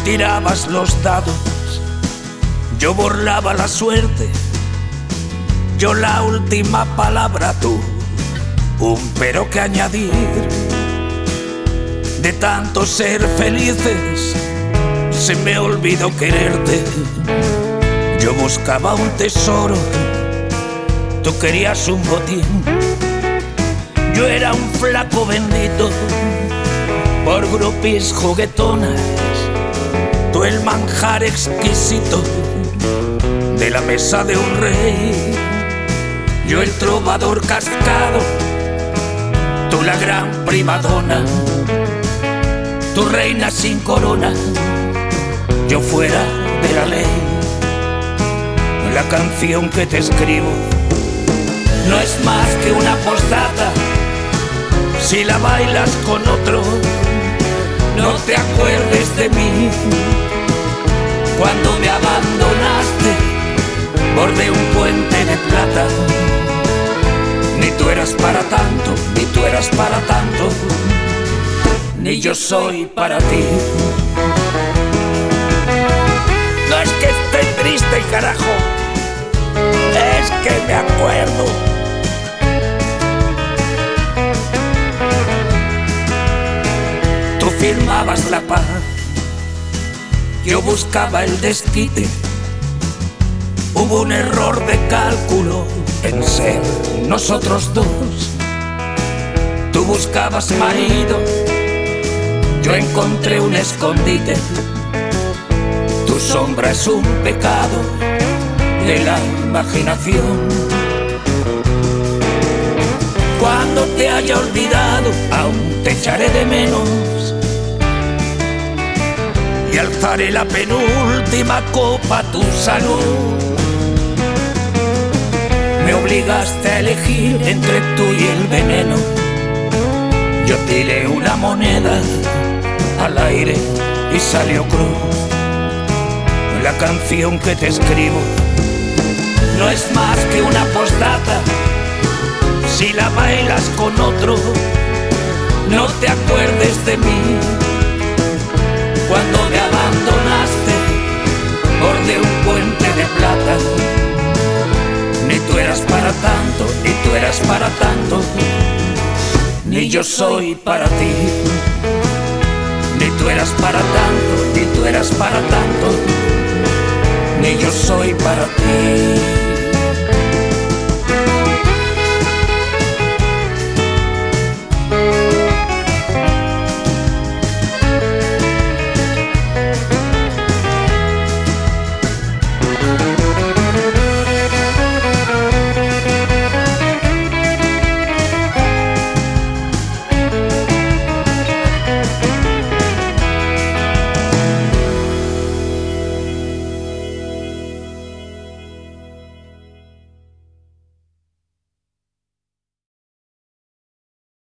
tirabas los dados, yo burlaba la suerte, yo la última palabra tú, un pero que añadir. De tanto ser felices, se me olvidó quererte. Yo buscaba un tesoro, tú querías un botín. Yo era un flaco bendito por grupis juguetonas, tú el manjar exquisito de la mesa de un rey. Yo el trovador cascado, tú la gran primadona, tu reina sin corona, yo fuera de la ley. La canción que te escribo no es más que una postdata si la bailas con otro no te acuerdes de mí. Cuando me abandonaste, borde un puente de plata. Ni tú eras para tanto, ni tú eras para tanto, ni yo soy para ti. No es que esté triste, carajo, es que me acuerdo firmabas la paz, yo buscaba el desquite. Hubo un error de cálculo en ser nosotros dos. Tú buscabas marido, yo encontré un escondite. Tu sombra es un pecado de la imaginación. Cuando te haya olvidado, aún te echaré de menos y alzaré la penúltima copa a tu salud. Me obligaste a elegir entre tú y el veneno. Yo tiré una moneda al aire y salió cruz. La canción que te escribo no es más que una postdata. Si la bailas con otro, no te acuerdes de mí tanto, ni tú eras para tanto, ni yo soy para ti. Ni tú eras para tanto, ni tú eras para tanto, ni yo soy para ti.